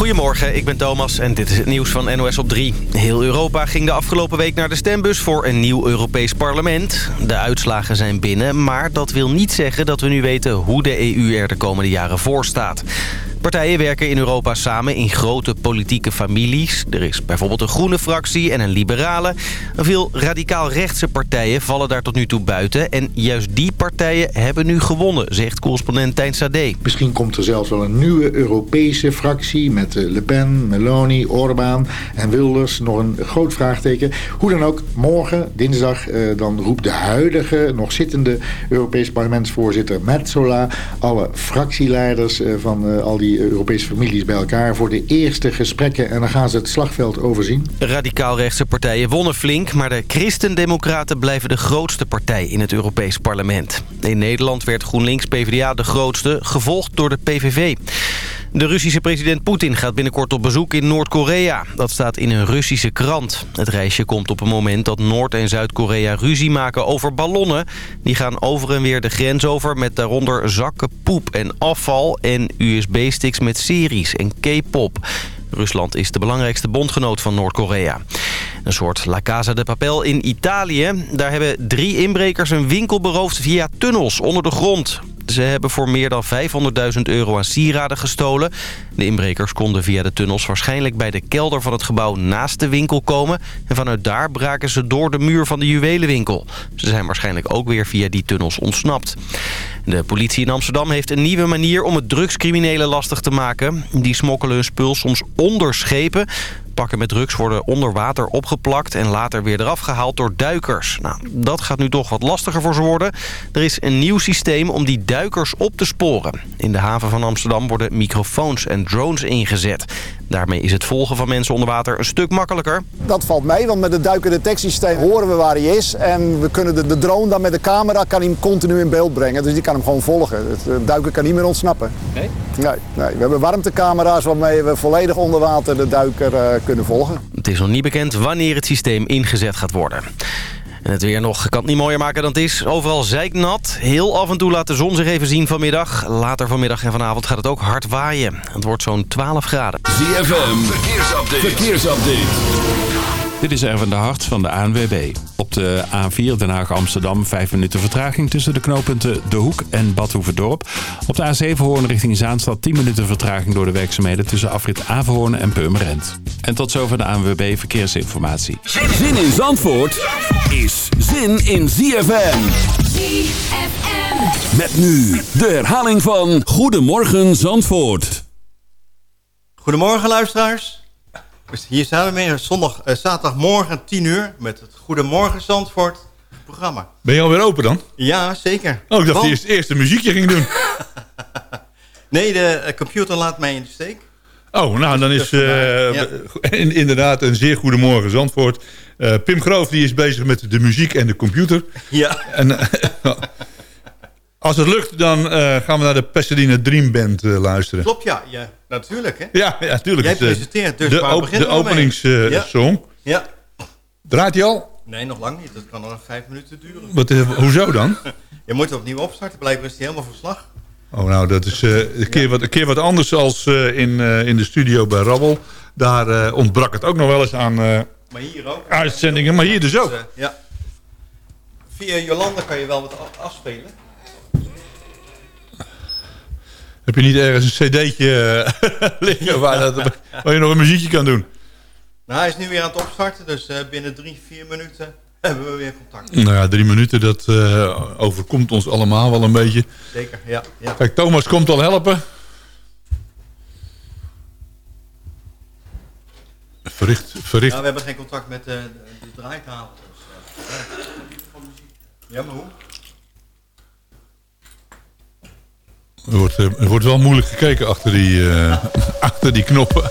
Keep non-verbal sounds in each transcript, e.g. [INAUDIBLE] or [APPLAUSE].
Goedemorgen, ik ben Thomas en dit is het nieuws van NOS op 3. Heel Europa ging de afgelopen week naar de stembus voor een nieuw Europees parlement. De uitslagen zijn binnen, maar dat wil niet zeggen dat we nu weten hoe de EU er de komende jaren voor staat. Partijen werken in Europa samen in grote politieke families. Er is bijvoorbeeld een groene fractie en een liberale. Veel radicaal-rechtse partijen vallen daar tot nu toe buiten. En juist die partijen hebben nu gewonnen, zegt correspondent Tijn Sade. Misschien komt er zelfs wel een nieuwe Europese fractie... met eh, Le Pen, Meloni, Orbán en Wilders. Nog een groot vraagteken. Hoe dan ook, morgen, dinsdag, eh, dan roept de huidige, nog zittende... Europese parlementsvoorzitter Metzola... alle fractieleiders eh, van al die Europese families bij elkaar voor de eerste gesprekken. En dan gaan ze het slagveld overzien. Radicaal-rechtse partijen wonnen flink, maar de Christendemocraten blijven de grootste partij in het Europees parlement. In Nederland werd GroenLinks-PVDA de grootste, gevolgd door de PVV. De Russische president Poetin gaat binnenkort op bezoek in Noord-Korea. Dat staat in een Russische krant. Het reisje komt op een moment dat Noord- en Zuid-Korea ruzie maken over ballonnen. Die gaan over en weer de grens over met daaronder zakken poep en afval... en USB-sticks met series en K-pop. Rusland is de belangrijkste bondgenoot van Noord-Korea. Een soort La Casa de Papel in Italië. Daar hebben drie inbrekers een winkel beroofd via tunnels onder de grond. Ze hebben voor meer dan 500.000 euro aan sieraden gestolen. De inbrekers konden via de tunnels waarschijnlijk bij de kelder van het gebouw naast de winkel komen. En vanuit daar braken ze door de muur van de juwelenwinkel. Ze zijn waarschijnlijk ook weer via die tunnels ontsnapt. De politie in Amsterdam heeft een nieuwe manier om het drugscriminelen lastig te maken. Die smokkelen hun spul soms onder schepen. Pakken met drugs worden onder water opgeplakt en later weer eraf gehaald door duikers. Nou, dat gaat nu toch wat lastiger voor ze worden. Er is een nieuw systeem om die duikers op te sporen. In de haven van Amsterdam worden microfoons en drones ingezet. Daarmee is het volgen van mensen onder water een stuk makkelijker. Dat valt mee, want met het duikerdetectiesysteem horen we waar hij is. En we kunnen de, de drone dan met de camera kan hem continu in beeld brengen. Dus die kan hem gewoon volgen. Het duiker kan niet meer ontsnappen. Nee? Nee. nee. We hebben warmtecamera's waarmee we volledig onder water de duiker uh, kunnen volgen. Het is nog niet bekend wanneer het systeem ingezet gaat worden. En het weer nog kan het niet mooier maken dan het is. Overal zeiknat. Heel af en toe laat de zon zich even zien vanmiddag. Later vanmiddag en vanavond gaat het ook hard waaien. Het wordt zo'n 12 graden. ZFM, verkeersupdate. verkeersupdate. Dit is Erwin de Hart van de ANWB. Op de A4 Den Haag-Amsterdam 5 minuten vertraging tussen de knooppunten De Hoek en Badhoevedorp. Op de A7 Hoorn richting Zaanstad 10 minuten vertraging door de werkzaamheden tussen afrit Averhoorn en Purmerend. En tot zover de ANWB Verkeersinformatie. Zin in Zandvoort is zin in ZFM. ZFM. Met nu de herhaling van Goedemorgen Zandvoort. Goedemorgen luisteraars. Hier zijn we weer zondag, uh, zaterdagmorgen 10 uur met het Goedemorgen Zandvoort programma. Ben je alweer open dan? Ja, zeker. Oh, ik dacht dat je eerst een muziekje ging doen. [LAUGHS] nee, de eh, computer laat mij in de steek. Oh, nou dan is uh, [LAUGHS] inderdaad een zeer goedemorgen Zandvoort. Pim Groof die is bezig met de muziek en de computer. Ja. En, [LAUGHS] als het lukt, dan gaan we naar de Pasadena Dream Band luisteren. Klopt, ja. ja. Natuurlijk, hè? Ja, ja natuurlijk. Jij presenteert, dus de, op, de openingssong. Uh, ja. ja. Draait hij al? Nee, nog lang niet. Dat kan nog vijf minuten duren. Wat, hoezo dan? [LAUGHS] Je moet opnieuw opstarten. Blijkbaar is hij helemaal verslag. Oh, nou, dat is een, keer wat, een keer wat anders als in, in de studio bij Rabbel. Daar ontbrak het ook nog wel eens aan maar hier ook, uitzendingen. Maar hier dus ook. Dus, ja. Via Jolanda kan je wel wat afspelen. Heb je niet ergens een cd'tje uh, [LAUGHS] liggen waar, dat, waar, je nog een muziekje kan doen? Nou, hij is nu weer aan het opstarten, dus uh, binnen drie, vier minuten [LAUGHS] hebben we weer contact. Nou ja, drie minuten, dat uh, overkomt ons allemaal wel een beetje. Zeker, ja, ja. Kijk, Thomas komt al helpen. Verricht, verricht. Nou, we hebben geen contact met de, de draaitafel. Dus, ja, maar hoe? Er wordt, eh, wordt wel moeilijk gekeken achter die, uh, [LAUGHS] achter die knoppen.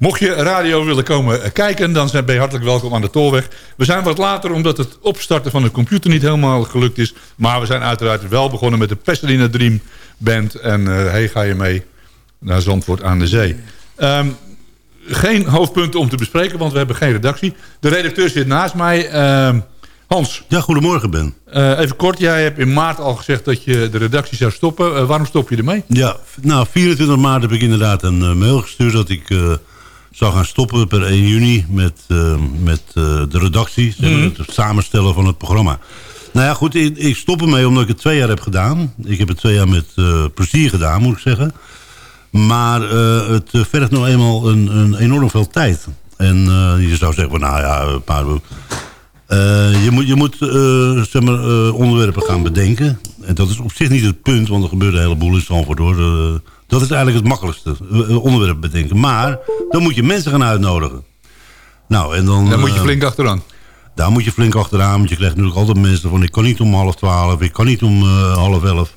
Mocht je radio willen komen kijken, dan ben je hartelijk welkom aan de Tolweg. We zijn wat later omdat het opstarten van de computer niet helemaal gelukt is. Maar we zijn uiteraard wel begonnen met de Pasadena Dream Band. En uh, hey, ga je mee naar Zandvoort aan de Zee. Um, geen hoofdpunten om te bespreken, want we hebben geen redactie. De redacteur zit naast mij. Uh, Hans. Ja, goedemorgen Ben. Uh, even kort, jij hebt in maart al gezegd dat je de redactie zou stoppen. Uh, waarom stop je ermee? Ja, nou 24 maart heb ik inderdaad een mail gestuurd dat ik zou gaan stoppen per 1 juni met, uh, met uh, de redactie. Zeg maar, mm. Het samenstellen van het programma. Nou ja, goed, ik, ik stop ermee omdat ik het twee jaar heb gedaan. Ik heb het twee jaar met uh, plezier gedaan, moet ik zeggen. Maar het vergt nog eenmaal een, een enorm veel tijd. En je zou zeggen, van, nou ja, een paar... je moet, je moet zeg maar, onderwerpen gaan bedenken. En dat is op zich niet het punt, want er gebeurt een heleboel in Stanford hoor. Dat is eigenlijk het makkelijkste onderwerp bedenken. Maar dan moet je mensen gaan uitnodigen. Nou, en dan... Daar moet je flink achteraan. Daar moet je flink achteraan. Want je krijgt natuurlijk altijd mensen van... ik kan niet om half twaalf, ik kan niet om uh, half elf.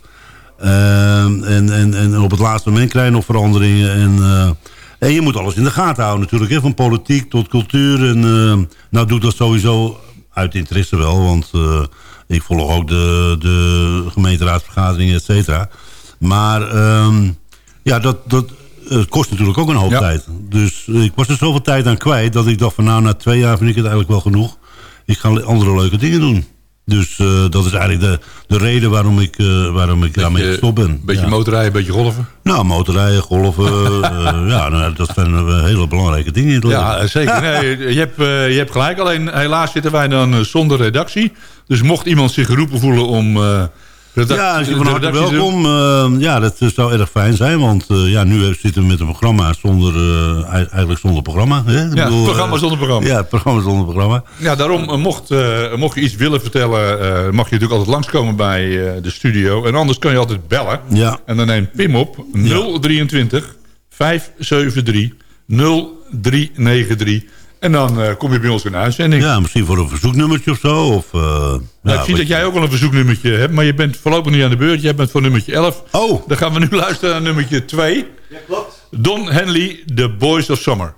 Uh, en, en, en op het laatste moment krijg je nog veranderingen. En, uh, en je moet alles in de gaten houden natuurlijk. Hè, van politiek tot cultuur. En nou doe dat sowieso uit interesse wel. Want ik volg ook de, de gemeenteraadsvergaderingen, et cetera. Maar... Ehm, ja, dat, dat het kost natuurlijk ook een hoop tijd. Dus ik was er zoveel tijd aan kwijt... dat ik dacht van nou, na twee jaar vind ik het eigenlijk wel genoeg. Ik ga andere leuke dingen doen. Dus uh, dat is eigenlijk de, de reden waarom ik, uh, waarom ik daarmee gestopt ben. Beetje ja. motorrijden, beetje golven? Nou, motorrijden, golven, uh, [LAUGHS] ja, nou, dat zijn hele belangrijke dingen in het leven. Ja, zeker. [LAUGHS] Nee, je, hebt, je hebt gelijk, alleen helaas zitten wij dan zonder redactie. Dus mocht iemand zich geroepen voelen om ja, van harte welkom. Uh, ja, dat zou erg fijn zijn. Want uh, ja, nu zitten we met een programma zonder, uh, eigenlijk zonder programma. Hè? Ja, bedoel, programma zonder programma. Ja, programma zonder programma. Ja, daarom mocht, mocht je iets willen vertellen... mag je natuurlijk altijd langskomen bij de studio. En anders kan je altijd bellen. Ja. En dan neemt Pim op 023 573 0393. En dan uh, kom je bij ons in de uitzending. Ja, misschien voor een verzoeknummertje of zo. Of, uh, nou, ja, ik zie dat jij ook wel een verzoeknummertje hebt. Maar je bent voorlopig niet aan de beurt. Jij bent voor nummertje 11. Oh. Dan gaan we nu [LAUGHS] luisteren naar nummertje 2. Ja, klopt. Don Henley, The Boys of Summer.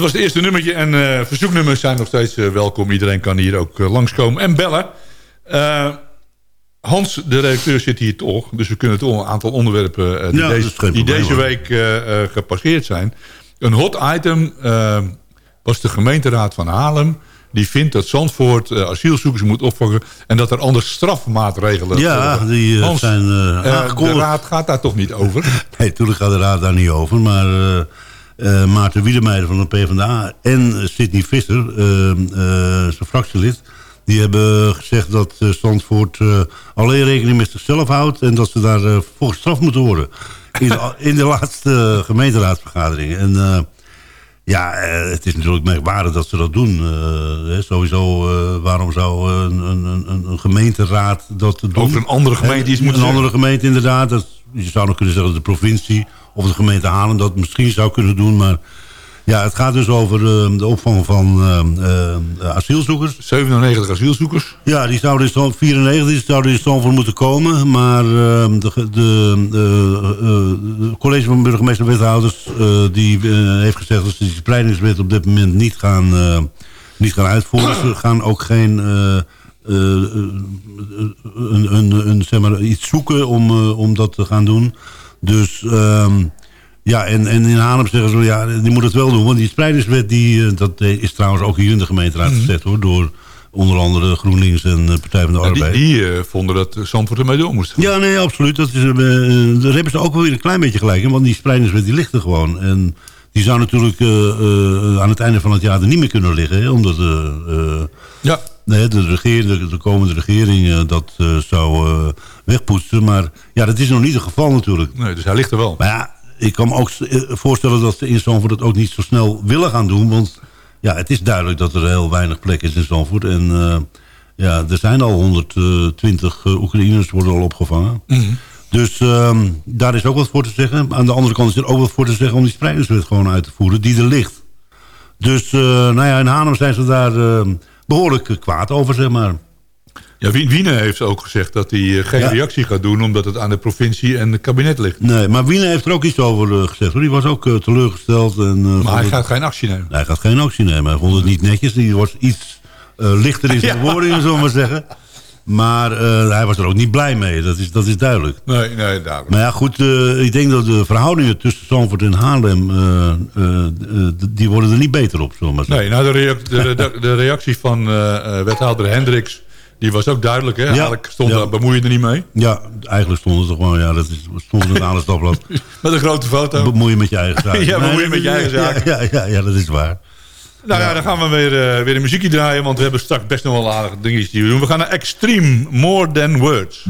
Dat was het eerste nummertje en uh, verzoeknummers zijn nog steeds uh, welkom. Iedereen kan hier ook uh, langskomen en bellen. Hans, de redacteur, zit hier toch. Dus we kunnen toch een aantal onderwerpen die, Ja, deze, die deze week eh, eh, gepasseerd zijn. Een hot item eh, was de gemeenteraad van Haarlem. Die vindt dat Zandvoort eh, asielzoekers moet opvangen... en dat er anders strafmaatregelen Ja, die eh, Hans, zijn eh eh, de raad gaat daar toch niet over? [LAUGHS] Nee, natuurlijk gaat de raad daar niet over. Maar eh, Maarten Wiedemeijer van de PvdA en eh, Sidney Visser, eh, eh, zijn fractielid... die hebben gezegd dat Zandvoort alleen rekening met zichzelf houdt... en dat ze daar voor gestraft moeten worden. In de, [LAUGHS] in de laatste gemeenteraadsvergadering. En ja, het is natuurlijk merkwaardig dat ze dat doen. Sowieso, waarom zou een, een, een, een gemeenteraad dat doen? Over een andere gemeente iets Een moeten andere gemeente inderdaad. Dat, je zou nog kunnen zeggen de provincie of de gemeente Haarlem dat misschien zou kunnen doen. Maar ja, het gaat dus over eh, de opvang van eh, eh, asielzoekers. 97 asielzoekers. Ja, die zouden in Zand- 94 die zouden in Zandvoort moeten komen. Maar eh, de, de, de, eh, de college van burgemeester en wethouders... eh, die eh, heeft gezegd dat ze die spreidingswet op dit moment niet gaan, eh, niet gaan uitvoeren. Ze gaan ook geen... eh, eh, een, een, een, zeg maar, iets zoeken om, eh, om dat te gaan doen. Dus ehm, ja, en, en in Haarlem zeggen ze, ja, die moet het wel doen. Want die spreidingswet, die, eh, dat eh, is trouwens ook hier in de gemeenteraad gezet hoor. Door onder andere GroenLinks en de Partij van de Nou, die Arbeid. die eh, vonden dat Zandvoort ermee door moest gaan. Ja, nee, absoluut. Dat is, eh, eh, daar hebben ze ook wel weer een klein beetje gelijk in. Want die spreidingswet die ligt er gewoon. En die zou natuurlijk eh, eh, aan het einde van het jaar er niet meer kunnen liggen. Hè, omdat eh, eh, Ja. Nee, de, regering, de, de komende regering eh, dat eh, zou eh, wegpoetsen. Maar ja, dat is nog niet het geval natuurlijk. Nee, dus hij ligt er wel. Maar ja, ik kan me ook voorstellen dat ze in Zandvoort het ook niet zo snel willen gaan doen. Want ja, het is duidelijk dat er heel weinig plek is in Zandvoort. En ja, er zijn al 120 eh, Oekraïners worden al opgevangen. Dus ehm, daar is ook wat voor te zeggen. Aan de andere kant is er ook wat voor te zeggen om die spreidingswet gewoon uit te voeren. Die er ligt. Dus nou ja, in Haarlem zijn ze daar eh, behoorlijk eh, kwaad over, zeg maar. Ja, Wien- Wiene heeft ook gezegd dat hij eh, geen Ja. reactie gaat doen... omdat het aan de provincie en het kabinet ligt. Nee, maar Wiene heeft er ook iets over eh, gezegd. Hoor. Die was ook eh, teleurgesteld. En, Maar hij het- gaat geen actie nemen. Hij gaat geen actie nemen. Hij vond het niet netjes. Hij was iets lichter in zijn [LAUGHS] Ja. woorden, zullen we maar zeggen. Maar eh, hij was er ook niet blij mee. Dat is, dat is duidelijk. Nee, nee, duidelijk. Maar ja, goed. eh, ik denk dat de verhoudingen tussen Zandvoort en Haarlem... eh, die worden er niet beter op, zullen maar zeggen. Nee, nou de, de, de, de reactie van wethouder Hendricks... die was ook duidelijk, hè? Eigenlijk stond ja. bemoei je er niet mee. Ja, eigenlijk stonden ze gewoon... Ja, dat is, stond in het. [LAUGHS] Met een grote foto. Bemoei je met je eigen zaak. [LAUGHS] Ja, bemoei je met je eigen [LAUGHS] ja, zaak. Ja, ja, ja, dat is waar. Nou ja, dan gaan we weer, eh, weer een muziekje draaien... want we hebben straks best nog wel aardige dingetjes die we doen. We gaan naar Extreme, More Than Words.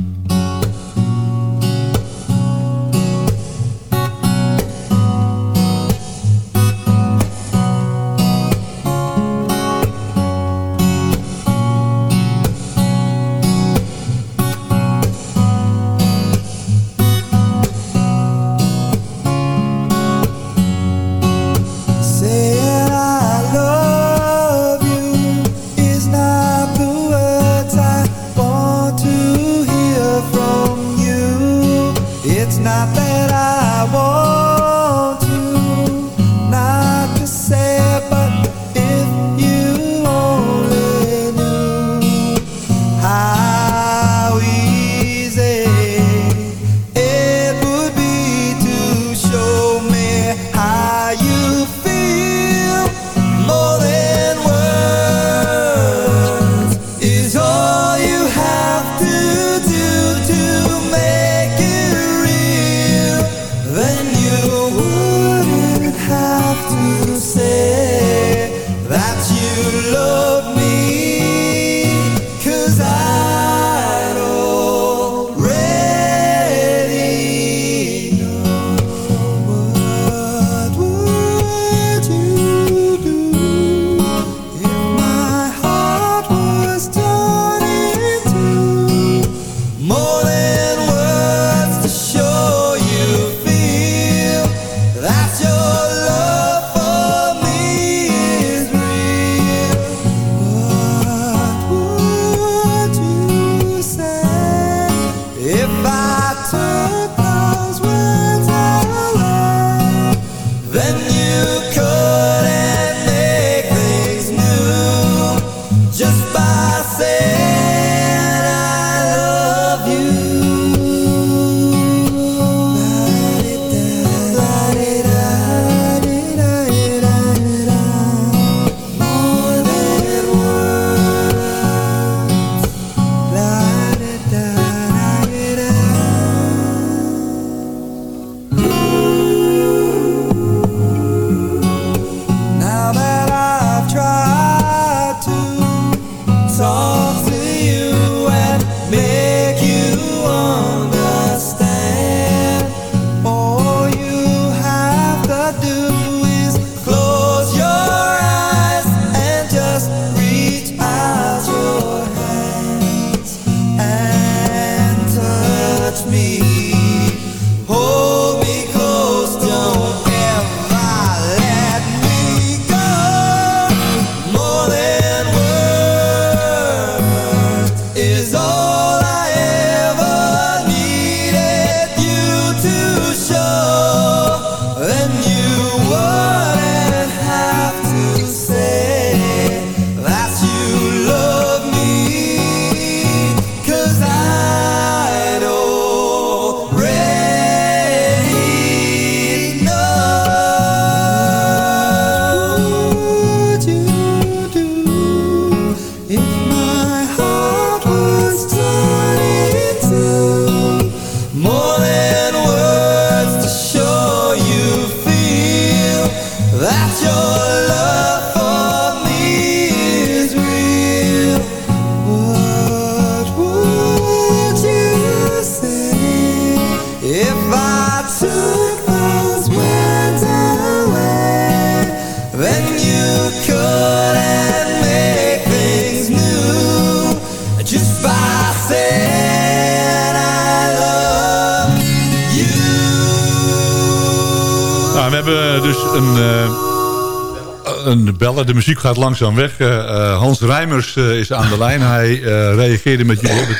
De muziek gaat langzaam weg. Eh, eh, Hans Rijmers eh, is aan de lijn. Hij eh, reageerde met jullie hebben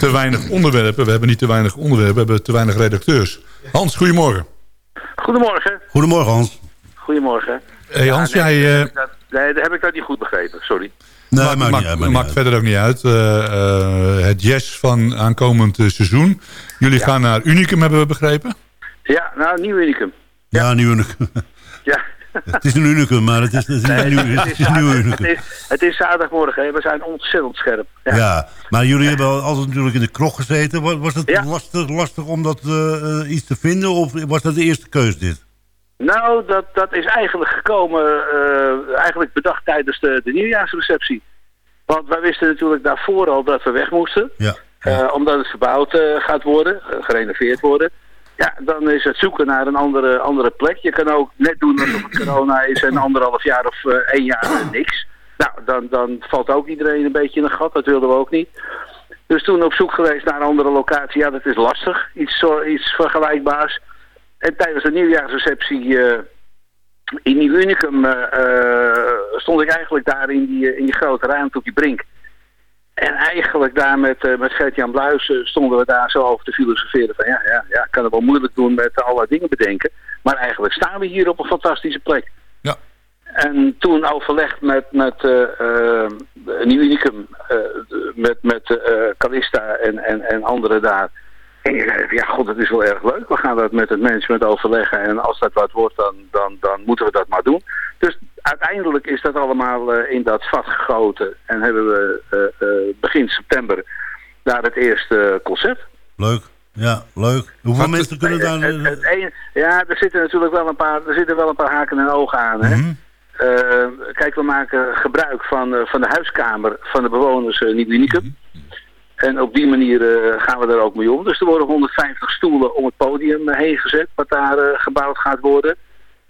te weinig onderwerpen. We hebben niet te weinig onderwerpen, we hebben te weinig redacteurs. Hans, goedemorgen. Goedemorgen. Goedemorgen Hans. Goedemorgen. Hey Hans, Ja, nee, jij... eh, heb ik dat- Nee, dat heb ik dat niet goed begrepen, sorry. Nee, maakt, maakt maakt- niet uit, maakt maakt niet verder ook niet uit. Eh, eh, het Yes van aankomend seizoen. Jullie gaan naar Unicum, hebben we begrepen? Ja, nou, nieuw unicum. Ja, nieuw unicum. Ja. Het is een unicum, maar het is, het is een nieuw, het is nieuw het, unicum. is, het is zaterdagmorgen, hè. we zijn ontzettend scherp. Ja. Ja, maar jullie hebben al- altijd natuurlijk in de krog gezeten. Was, was het Ja. lastig, lastig om dat eh, eh, iets te vinden of was dat de eerste keus dit? Nou, dat, dat is eigenlijk gekomen, eh, eigenlijk bedacht tijdens de, de nieuwjaarsreceptie. Want wij wisten natuurlijk daarvoor al dat we weg moesten. Ja. Omdat het verbouwd gaat worden, gerenoveerd worden. Ja, dan is het zoeken naar een andere, andere plek. Je kan ook net doen alsof het corona is en anderhalf jaar of eh, één jaar eh, niks. Nou, dan, dan valt ook iedereen een beetje in een gat. Dat wilden we ook niet. Dus toen op zoek geweest naar een andere locatie. Ja, dat is lastig. Iets, zo, iets vergelijkbaars. En tijdens de nieuwjaarsreceptie eh, in Nieuw Unicum stond ik eigenlijk daar in die, in die grote ruimte op die brink. En eigenlijk daar met, eh, met Gert-Jan Bluis eh, stonden we daar zo over te filosoferen van ja, ja, ja, ik kan het wel moeilijk doen met allerlei dingen bedenken. Maar eigenlijk staan we hier op een fantastische plek. Ja. En toen overlegd met, met Nieuw Unicum, met, met eh Calista en, en, en anderen daar. En ik zei, ja, god, dat is wel erg leuk. We gaan dat met het management overleggen. En als dat wat wordt, dan, dan, dan moeten we dat maar doen. Dus uiteindelijk is dat allemaal eh, in dat vat gegoten. En hebben we eh, eh, begin september daar het eerste concert. Leuk. Ja, leuk. Hoeveel mensen kunnen daar... Het, het, het een- ja, er zitten natuurlijk wel een paar, er zitten wel een paar haken en ogen aan. Hè? Mhm. Kijk, we maken gebruik van, van de huiskamer van de bewoners uh, Nieuw Unicum. En op die manier gaan we daar ook mee om. Dus er worden 150 stoelen om het podium heen gezet, wat daar gebouwd gaat worden.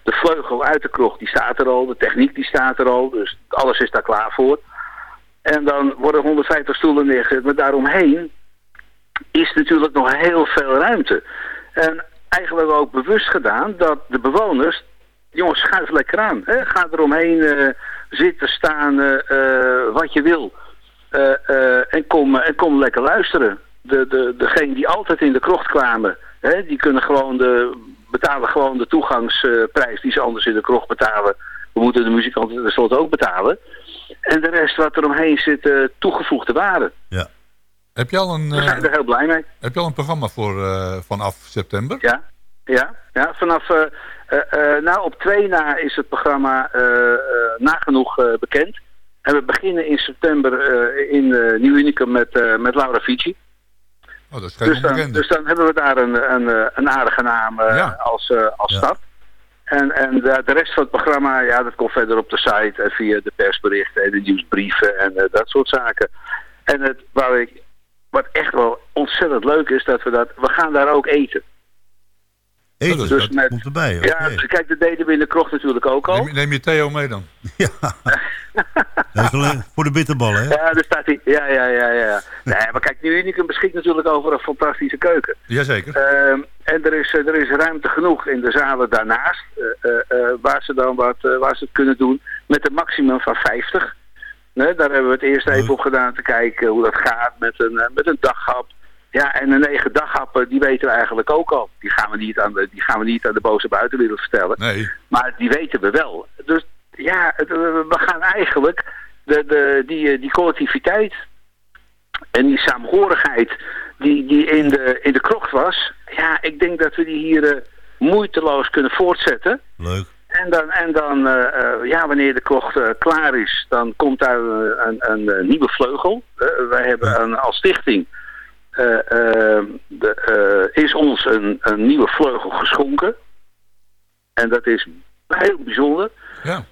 De vleugel uit de krocht, die staat er al. De techniek, die staat er al. Dus alles is daar klaar voor. En dan worden 150 stoelen neergezet. Maar daaromheen is natuurlijk nog heel veel ruimte. En eigenlijk ook bewust gedaan dat de bewoners... Jongens, schuif lekker aan. Hè? Ga eromheen uh, zitten, staan, uh, uh, wat je wil. Eh, en, kom, en kom lekker luisteren. De, de, degene die altijd in de krocht kwamen... Hè, die kunnen gewoon de, betalen gewoon de toegangsprijs die ze anders in de krocht betalen. We moeten de muzikanten tenslotte ook betalen. En de rest wat er omheen zit, uh, toegevoegde waarde. Ja. Heb je al een, We zijn er heel blij mee. Heb je al een programma voor uh, vanaf september? Ja, ja, ja vanaf... Uh, nou, op 2 na is het programma nagenoeg bekend. En we beginnen in september in Nieuw Unicum met, met Laura Vici. Oh, dat is geen dus, dan, dus dan hebben we daar een, een, een aardige naam ja. als, als ja. start. En, en de, de, rest van het programma, ja, dat komt verder op de site en via de persberichten en de nieuwsbrieven en uh, dat soort zaken. En het, waar ik, wat echt wel ontzettend leuk is, dat we dat, we gaan daar ook eten. Dus dat met, komt erbij. Ja, okay. kijk, dat deden we in de krocht natuurlijk ook al. Neem, neem je Theo mee dan? [LAUGHS] Ja. dat is alleen voor de bitterballen, hè? Ja, daar staat hij. Ja, ja, ja, ja. [LAUGHS] Nee, maar kijk, nu Unicum beschikt natuurlijk over een fantastische keuken. Jazeker. Uh, en er is, er is ruimte genoeg in de zalen daarnaast, uh, uh, waar ze dan wat, waar ze het kunnen doen, met een maximum van 50. Nee, daar hebben we het eerst even op gedaan te kijken hoe dat gaat met een, met een daghap. Ja, en de negen daghappen, die weten we eigenlijk ook al. Die gaan we niet aan de, die gaan we niet aan de boze buitenwereld vertellen. Nee. Maar die weten we wel. Dus ja, het, we gaan eigenlijk de, de, die, die collectiviteit en die saamhorigheid die, die in, de, in de krocht was. Ja, ik denk dat we die hier uh, moeiteloos kunnen voortzetten. Leuk. En dan, en dan uh, uh, ja, wanneer de krocht klaar is, dan komt daar een, een, een nieuwe vleugel. wij hebben een, als stichting de, uh, is ons een, een, nieuwe vleugel geschonken. En dat is heel bijzonder. Ja.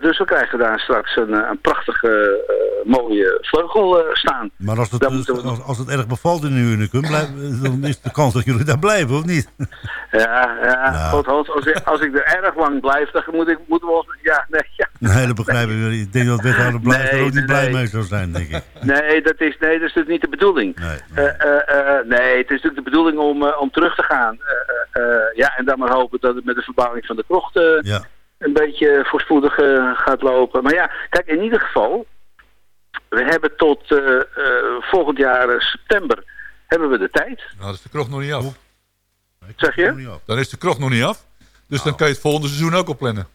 Dus we krijgen daar straks een, een prachtige, mooie vleugel staan. Maar als het, dus, als, als, het erg bevalt in uw unicum, blijf, [LAUGHS] dan is de kans dat jullie daar blijven, of niet? [LAUGHS] Ja, ja. Nou. God, als, als, ik, als ik er erg lang blijf, dan moet ik, moeten we ons... Ja, nee, ja. nee, dat begrijp ik. Ik denk dat wethouder Blijf nee, er ook niet nee, blij mee zou zijn, denk ik. Nee, dat is, nee, dat is natuurlijk niet de bedoeling. Nee, nee. Nee het is natuurlijk de bedoeling om, om terug te gaan. Eh, ja, en dan maar hopen dat het met de verbouwing van de krocht eh, Ja. Een beetje voorspoedig eh, gaat lopen. Maar ja, kijk, in ieder geval, we hebben tot eh, eh, volgend jaar september hebben we de tijd. Nou, dat is de krocht nog niet af. Zeg je? Dan is de krocht nog niet af. Dus dan kan je het volgende seizoen ook al plannen.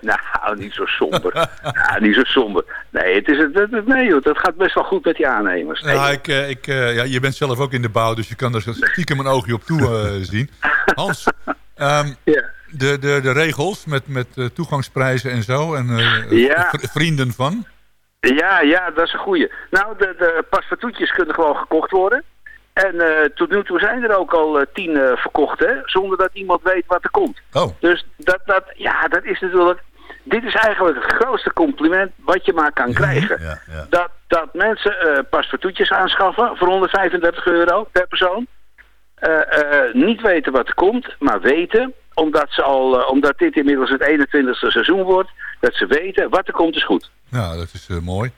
Nou, niet zo somber. ja, niet zo somber. Nee, het is, het, het- nee joh, dat gaat best wel goed met die aannemers. Nee, Ja, ik, ik, ja, je bent zelf ook in de bouw, dus je kan er stiekem een oogje op toe zien. Hans, [LAUGHS] ehm, de, de, de regels met, met eh, toegangsprijzen en zo, en eh, Ja. v- vrienden van. Ja, ja, dat is een goeie. Nou, de, de paspartoutjes kunnen gewoon gekocht worden. En eh, tot nu toe zijn er ook al eh, tien eh, verkocht, hè, zonder dat iemand weet wat er komt. Oh. Dus dat, dat, ja, dat is natuurlijk... Dit is eigenlijk het grootste compliment wat je maar kan krijgen. Dat, dat mensen eh paspartoutjes aanschaffen voor 135 euro per persoon. Eh, eh, niet weten wat er komt, maar weten, omdat, ze al, eh, omdat dit inmiddels het 21ste seizoen wordt, dat ze weten wat er komt is goed. Nou, dat is eh, mooi.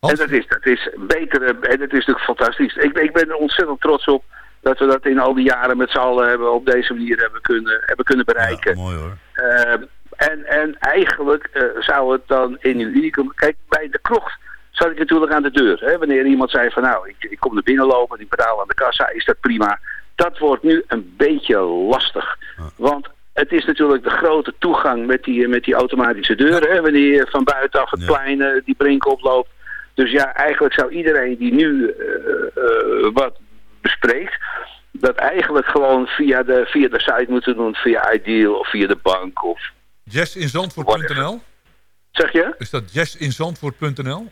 En dat is, dat is beter, eh, en dat is natuurlijk fantastisch. Ik, ben- ik ben er ontzettend trots op dat we dat in al die jaren met z'n allen hebben, op deze manier hebben kunnen, hebben kunnen bereiken. mooi hoor. Eh, en, en eigenlijk zou het dan in uw unicum... Kijk, bij de krocht zat ik natuurlijk aan de deur. Hè? Wanneer iemand zei van nou, ik, ik kom naar binnen lopen, ik betaal aan de kassa, is dat prima. Dat wordt nu een beetje lastig. Want het is natuurlijk de grote toegang met die, met die automatische deuren. Hè? Wanneer je van buitenaf het plein die brink oploopt. Dus ja, eigenlijk zou iedereen die nu eh, eh, wat bespreekt... dat eigenlijk gewoon via de, via de site moeten doen, via Ideal of via de bank of Jazzinzandvoort.nl? Zeg je? Is dat jazzinzandvoort.nl?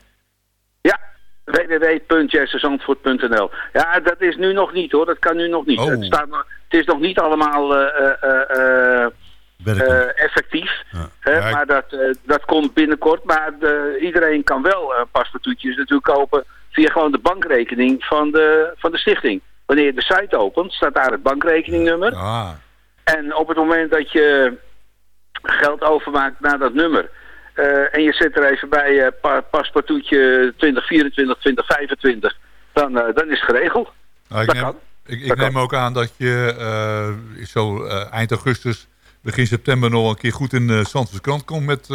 Ja, www.jazzenzandvoort.nl. Ja, dat is nu nog niet hoor. Dat kan nu nog niet. Oh. Het, staat het is nog niet allemaal eh, eh, eh, effectief. Hè, Maar dat, dat komt binnenkort. Maar de, iedereen kan wel paspartoutjes natuurlijk kopen via gewoon de bankrekening van de, van de stichting. Wanneer je de site opent, staat daar het bankrekeningnummer. Ah. En op het moment dat je geld overmaakt naar dat nummer... eh, en je zet er even bij eh pa paspartoutje 2024, 2025... Dan, eh, dan is het geregeld. Nou, ik Dat neem, kan. ik, ik Dat neem kan. ook aan dat je zo eind augustus, begin september nog een keer goed in de Zandvoortse krant komt met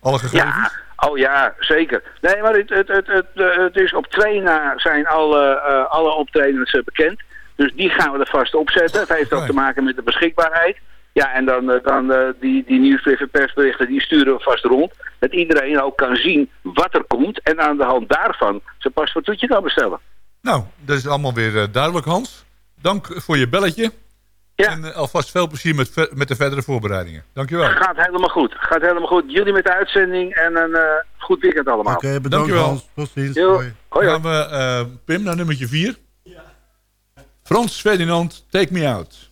alle gegevens. Ja, oh ja, zeker. Nee, maar het, het, het, het, het is op twee na zijn alle, alle optredens bekend. Dus die gaan we er vast opzetten. Het heeft ook te maken met de beschikbaarheid. Ja, en dan, eh, dan eh, die, die nieuwsbrief en persberichten, die sturen we vast rond. Dat iedereen ook kan zien wat er komt. En aan de hand daarvan zijn paspartoutje kan bestellen. Nou, dat is allemaal weer eh, duidelijk, Hans. Dank voor je belletje. En eh, alvast veel plezier met, met de verdere voorbereidingen. Dankjewel. Gaat helemaal goed. Gaat helemaal goed. Jullie met de uitzending en een eh, goed weekend allemaal. Oké, bedankt Dankjewel. Hans. Tot ziens. Hoi. Hoi, Dan gaan we eh, Pim naar nummertje 4. Frans Ferdinand, Take Me Out.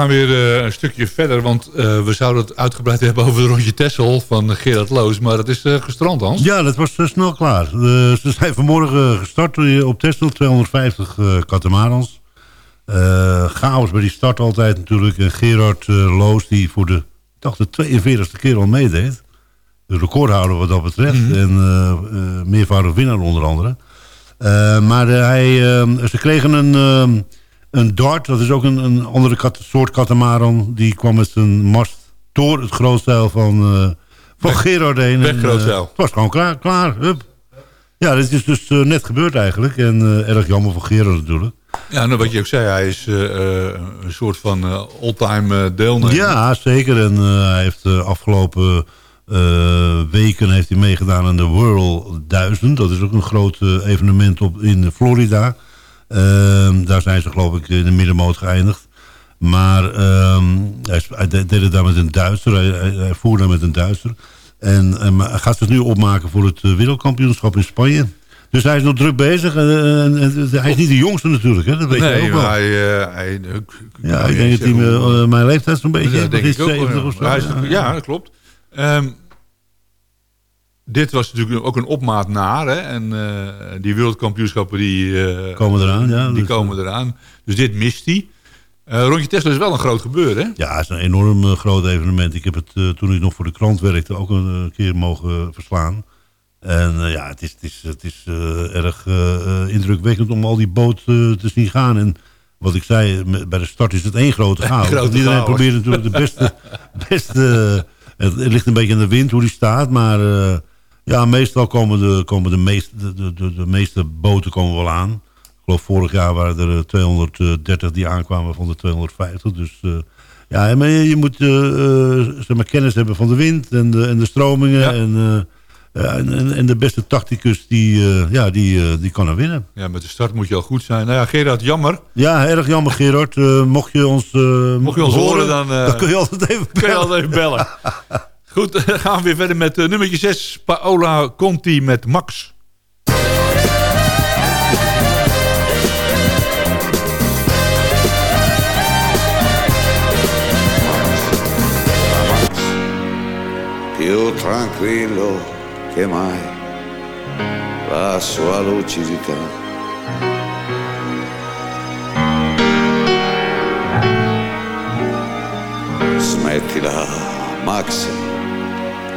Gaan weer uh, een stukje verder, want uh, we zouden het uitgebreid [LAUGHS] hebben over de rondje Tessel van Gerard Loos, maar dat is uh, gestrand, Hans. Ja, dat was snel klaar. ze zijn vanmorgen gestart op Tessel, 250 katamarans. chaos bij die start altijd natuurlijk. En Gerard Loos, die voor de, ik dacht de 42e keer al meedeed. De recordhouder wat dat betreft. Mm -hmm. En meervoudig winnaar onder andere. maar hij, ze kregen een een dart, dat is ook een, een andere kat, soort katamaran. Die kwam met zijn mast door het grootstijl van, uh, van Gerard heen. Weg uh, het was gewoon klaar. klaar hup. Ja, dit is dus uh, net gebeurd eigenlijk. En erg jammer voor Gerard natuurlijk. Ja, nou, wat je ook zei, hij is een soort van all-time deelnemer. Ja, zeker. En hij heeft afgelopen weken heeft hij meegedaan aan de World 1000. Dat is ook een groot evenement op, in Florida. Ehm, daar zijn ze geloof ik in de middenmoot geëindigd. Maar ehm, hij, hij, deed het daar met een Duitser. Hij, hij voer daar met een Duitser. En, hij gaat zich nu opmaken voor het eh, wereldkampioenschap in Spanje. Dus hij is nog druk bezig. En, hij is niet de jongste natuurlijk. Hè? Dat weet nee, je ook wel. Hij, uh, hij, ja, ik denk dat hij uh, mijn leeftijd zo'n beetje ja, denk ik ook, of zo. Is, ja, dat klopt. Um, dit was natuurlijk ook een opmaat naar. Hè? En uh, die wereldkampioenschappen die, uh, komen eraan. Ja, die dus, komen eraan. Dus dit mist hij. Uh, Rondje Tesla is wel een groot gebeuren. Hè? Ja, het is een enorm groot evenement. Ik heb het toen ik nog voor de krant werkte ook een keer mogen verslaan. En ja, het is, het is, het is erg indrukwekkend om al die boten te zien gaan. En wat ik zei, bij de start is het één grote [LAUGHS] chaos. grote Iedereen chaos. probeert natuurlijk de beste... [LAUGHS] beste het, ligt een beetje aan de wind hoe die staat, maar... Ja, meestal komen de, komen de, meeste, de, de, de meeste boten komen wel aan. Ik geloof vorig jaar waren er 230 die aankwamen van de 250. Dus uh, ja, maar je, je moet uh, zeg maar, kennis hebben van de wind en de, en de stromingen. Ja. En, uh, en, en, de beste tacticus die, ja, die, die kan er winnen. Ja, met de start moet je al goed zijn. Nou ja, Gerard, jammer. Ja, erg jammer Gerard. mocht je ons, mocht je ons horen, dan, dan kun je altijd even bellen. Kun je altijd even bellen. [LAUGHS] Goed, [LAUGHS] dan gaan we weer verder met uh, nummertje 6. Paola Conti met Max. Più tranquillo che mai la sua lucidità. Smettila, Max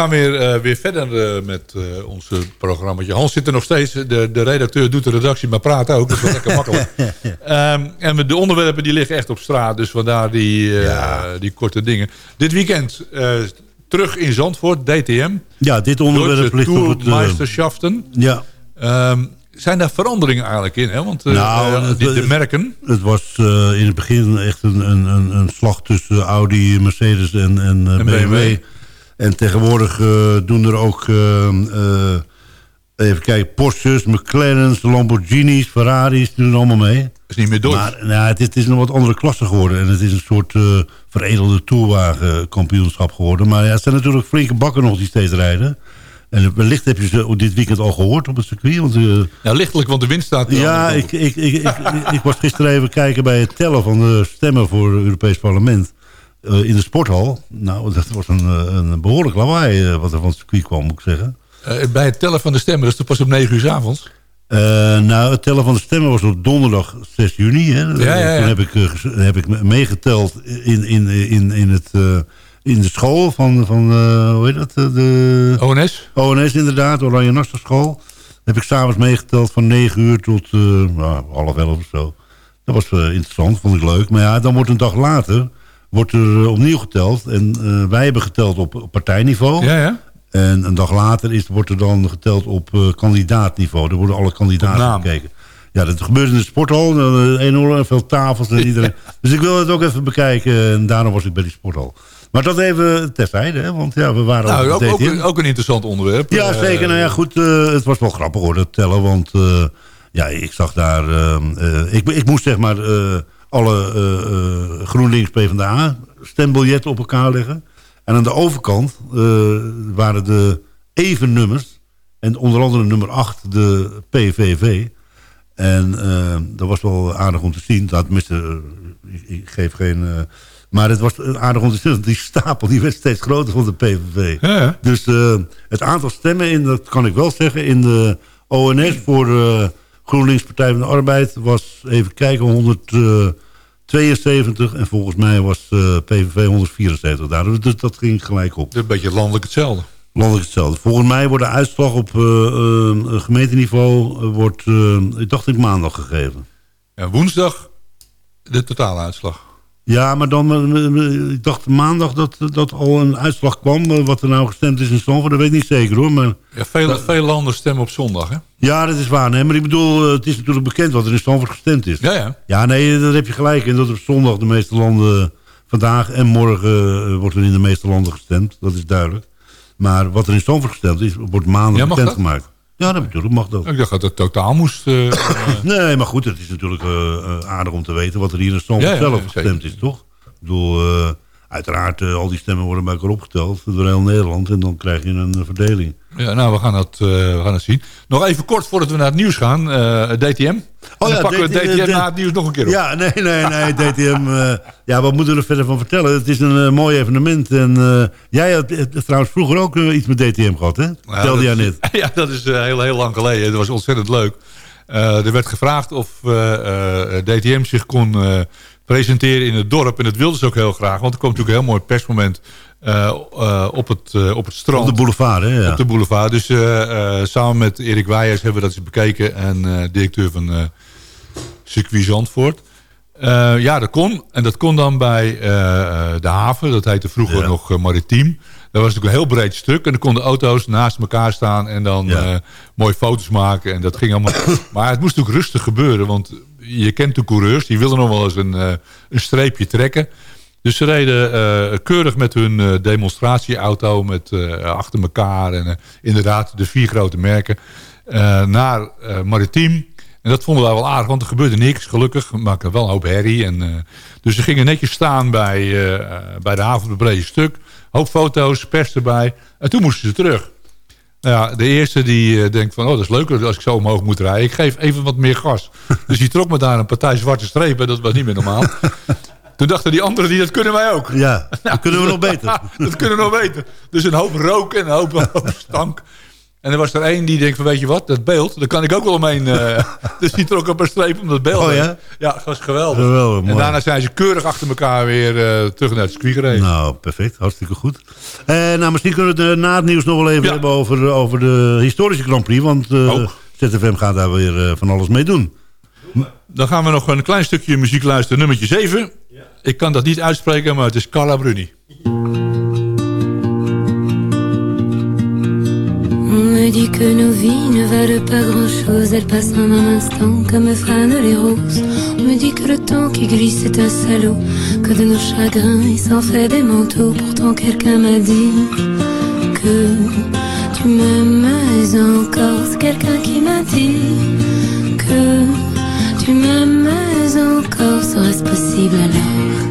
Gaan weer, eh, weer verder uh, met uh, ons programma. Hans zit er nog steeds. De, de redacteur doet de redactie, maar praat ook. Dat is wel lekker makkelijk. um, [LAUGHS] en de onderwerpen die liggen echt op straat. Dus vandaar die, ja. die korte dingen. Dit weekend terug in Zandvoort, DTM. Ja, dit onderwerp ligt op het... Meisterschaften. Ja. Um, zijn daar veranderingen eigenlijk in? Hè? Want nou, de, de, merken... Het was in het begin echt een, een, een slag tussen Audi, Mercedes en, en, en BMW. BMW. En tegenwoordig uh, doen er ook, uh, uh, even kijken, Porsches, McLaren's, Lamborghinis, Ferraris, doen allemaal mee. Dat is niet meer door. Maar nou, het, is, het is een wat andere klasse geworden. En het is een soort veredelde toerwagenkampioenschap geworden. Maar ja, het zijn natuurlijk flinke bakken nog die steeds rijden. En wellicht heb je ze dit weekend al gehoord op het circuit. Want, uh, ja, lichtelijk, want de wind staat... Ja, ik, ik, ik, ik, ik, was gisteren even kijken bij het tellen van de stemmen voor het Europees Parlement. Uh, in de sporthal. Nou, dat was een, een behoorlijk lawaai uh, wat er van het circuit kwam, moet ik zeggen. Uh, bij het tellen van de stemmen, dat is pas om 9 uur s avonds? nou, het tellen van de stemmen was op donderdag 6 juni. Hè. Ja, ja, ja. Toen heb ik, heb ik meegeteld in, in, in, in, het, in de school van, van hoe heet dat? de ONS? ONS inderdaad, Oranje Nassau school. heb ik s'avonds meegeteld van 9 uur tot nou, half elf of zo. Dat was interessant, vond ik leuk. Maar ja, dan wordt een dag later wordt er eh, opnieuw geteld. En uh, wij hebben geteld op, op partijniveau. Ja, ja. En een dag later is, wordt er dan geteld op uh, kandidaatniveau. Er worden alle kandidaten gekeken. Ja, dat gebeurt in de sporthal. Enorm veel tafels en [LAUGHS] iedereen. Dus ik wil het ook even bekijken. En daarom was ik bij die sporthal. Maar dat even terzijde, hè? want ja, we waren nou, ook, ook, ook, een interessant onderwerp. Ja, zeker. nou ja, goed, uh, het was wel grappig hoor, dat tellen. Want ja, ik zag daar... Uh, ik, ik moest zeg maar alle uh, GroenLinks PvdA stembiljetten op elkaar leggen. En aan de overkant uh, waren de even nummers. En onder andere nummer 8 de PVV. En dat was wel aardig om te zien. Dat, tenminste, ik, geef geen... maar het was aardig om te zien. Die stapel die werd steeds groter van de PVV. Ja. Dus het aantal stemmen, in, dat kan ik wel zeggen... in de ONS voor GroenLinks Partij van de Arbeid was, even kijken, 172. En volgens mij was uh, PVV 174 daar. Dus dat ging gelijk op. Een beetje landelijk hetzelfde. Landelijk hetzelfde. Volgens mij wordt de uitslag op uh, uh, gemeenteniveau... wordt, ik dacht ik maandag gegeven. En woensdag de totale uitslag. Ja, maar dan, ik dacht maandag dat, dat al een uitslag kwam. Wat er nou gestemd is in Zandvoort, dat weet ik niet zeker hoor. Maar, ja, veel, veel landen stemmen op zondag, hè? Ja, dat is waar. Nee, maar ik bedoel, het is natuurlijk bekend wat er in Zandvoort gestemd is. Ja, ja. Ja, nee, daar heb je gelijk in. Dat op zondag de meeste landen, vandaag en morgen wordt er in de meeste landen gestemd. Dat is duidelijk. Maar wat er in Zandvoort gestemd is, wordt maandag ja, bekend gemaakt. Ja, dat natuurlijk mag dat. Ik dacht dat het totaal moest... Uh, [LAUGHS] nee, maar goed, het is natuurlijk uh, aardig om te weten... wat er hier in Stamford ja, ja, zelf gestemd is, toch? Ik bedoel, uh, uiteraard, al die stemmen worden bij elkaar opgeteld... door heel Nederland en dan krijg je een verdeling. Ja, nou, we gaan, dat, we gaan het zien. Nog even kort voordat we naar het nieuws gaan. DTM. Oh, ja, dan pakken we DTM na het nieuws nog een keer op. Ja, nee, nee, nee, DTM. ja, wat moeten we er verder van vertellen? Het is een mooi evenement. En jij had trouwens vroeger ook iets met DTM gehad, hè? Vertelde jij net. [LAUGHS] Ja, dat is heel, heel lang geleden. Dat was ontzettend leuk. er werd gevraagd of DTM zich kon presenteren in het dorp. En dat wilden ze ook heel graag. Want er komt natuurlijk een heel mooi persmoment uh, uh, op, het, uh, op het strand. Op de boulevard, hè? Ja. Op de boulevard. Dus samen met Erik Weijers hebben we dat eens bekeken. En directeur van Circuit Zandvoort. ja, dat kon. En dat kon dan bij de haven. Dat heette vroeger ja. nog Maritiem. Dat was natuurlijk een heel breed stuk. En dan konden auto's naast elkaar staan. En dan ja. mooie foto's maken. En dat ging allemaal... [COUGHS] maar het moest natuurlijk rustig gebeuren. Want je kent de coureurs. Die willen nog wel eens een, een streepje trekken. Dus ze reden uh, keurig met hun uh, demonstratieauto met, uh, achter elkaar. En inderdaad de vier grote merken naar Maritiem. En dat vonden wij wel aardig, want er gebeurde niks, gelukkig. We maken wel een hoop herrie. En, dus ze gingen netjes staan bij, bij de haven de brede stuk. Hoop foto's, pers erbij. En toen moesten ze terug. Nou ja, de eerste die denkt van, oh dat is leuker als ik zo omhoog moet rijden. Ik geef even wat meer gas. [LAUGHS] dus die trok me daar een partij zwarte strepen. Dat was niet meer normaal. [LAUGHS] Toen dachten die anderen, die, dat kunnen wij ook. Ja, [LAUGHS] dat kunnen we nog beter. [LAUGHS] dat kunnen we nog beter. Dus een hoop rook en een hoop, [LAUGHS] hoop stank. En er was er één die denkt van, weet je wat, dat beeld, daar kan ik ook wel omheen. eh dus die trok op een streep om dat beeld. Oh, ja? Ja, dat was geweldig. Geweldig, en mooi. daarna zijn ze keurig achter elkaar weer eh, terug naar het circuit gereden. Nou, perfect. Hartstikke goed. Eh, nou, misschien kunnen we het na het nieuws nog wel even hebben over, over de historische Grand Prix. Want ZFM gaat daar weer van alles mee doen. Dan gaan we nog een klein stukje muziek luisteren, nummertje 7. Ik kan dat niet uitspreken, maar het is Carla Bruni. Dit que nos vies ne valent pas grand-chose, elles passent en un instant comme fanent les roses. On me dit que le temps qui glisse est un salaud, que de nos chagrins il s'en fait des manteaux. Pourtant quelqu'un m'a dit que tu m'aimes encore. C'est quelqu'un qui m'a dit que tu m'aimes encore. Serait-ce possible alors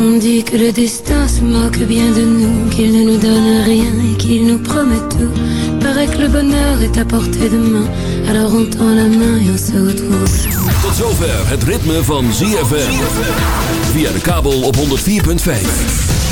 On dit que le destin se moque bien de nous, qu'il ne nous donne rien et qu'il nous promet tout. Paraît que le bonheur est à portée de main, alors on tend la main et on se retrouve. Tot zover het ritme van ZFM. Via de kabel op 104.5.